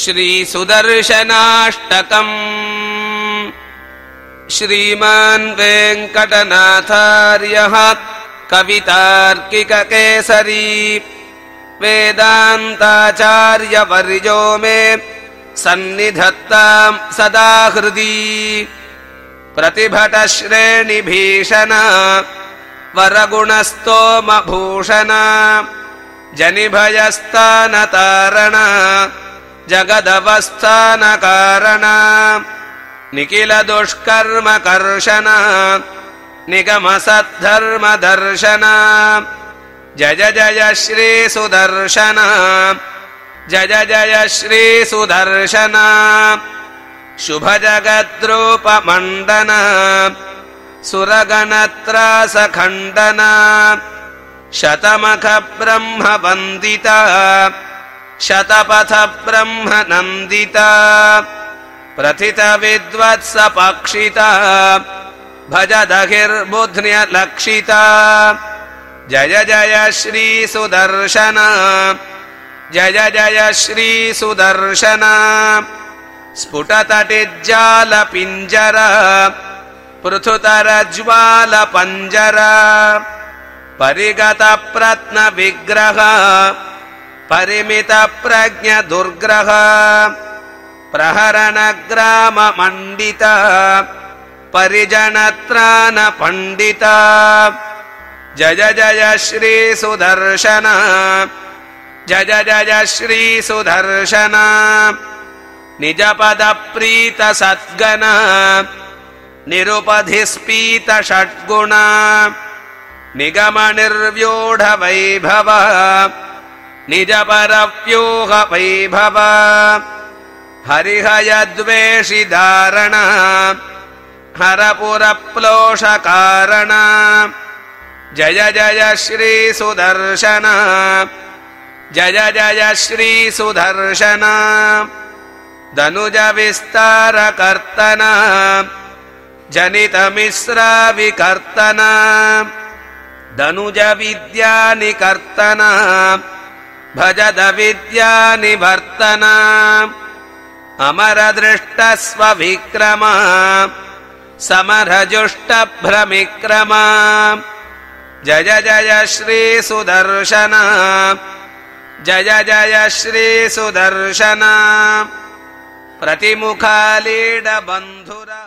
श्रीसुदर्शनाष्टकम्। श्रीमान् वेङ्कटनाथार्यः कवितार्किककेसरी। वेदान्ताचार्यवर्यो मे सन्निधत्ताम् सदा हृदि प्रतिभटश्रेणिभीषण वरगुणस्तोमभूषण जनिभयस्तानतारण जगदवस्थानकारण। निखिलदुष्कर्मकर्षण। निगमसद्धर्मदर्शन। जय जय श्रीसुदर्शन। जय जय श्रीसुदर्शन। शुभजगद्रूपमण्डन। सुरगणत्रासखण्डन। शतमखब्रह्मवन्दिता शतपथ ब्रह्म नन्दिता प्रथितविद्वत्सपक्षिता भजदहिर्बुध्न्यलक्षिता। जय जय श्रीसुदर्शन जय जय श्रीसुदर्शन। स्फुटतटिज्जालपिञ्जर पृथुतरज्वालपञ्जर परिगतप्रत्नविग्रह परिमितप्रज्ञदुर्ग्रह। प्रहरणग्राममण्डित। परिजनत्रानपण्डित जय जय श्रीसुदर्शन जय जय श्रीसुदर्शन निजपदप्रीतसद्गण निरुपधिस्पीतषड्गुण। निगमनिर्व्यूढवैभव निजपरव्यूहवैभव। हरिहयद्वेषिधारण हरपुरप्लोषकारण। जय जय श्रीसुदर्शन जय जय श्रीसुदर्शन दनुजविस्तारकर्तन जनितमिश्राविकर्तन दनुजविद्यानिकर्तन भजदविद्यानिवर्तन। अमरदृष्टस्वविक्रम। समरजुष्टभ्रमिक्रम। जय जय श्रीसुदर्शन। जय जय श्रीसुदर्शन। प्रतिमुखालीडबन्धुर